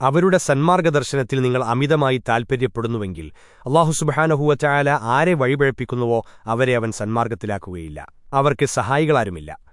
അവരുടെ സന്മാർഗദർശനത്തിൽ നിങ്ങൾ അമിതമായി താൽപ്പര്യപ്പെടുന്നുവെങ്കിൽ അള്ളാഹു സുബഹാനഹുവ ചായാല ആരെ വഴിപഴപ്പിക്കുന്നുവോ അവരെ അവൻ സന്മാർഗത്തിലാക്കുകയില്ല. അവർക്ക് സഹായികളാരുമില്ല.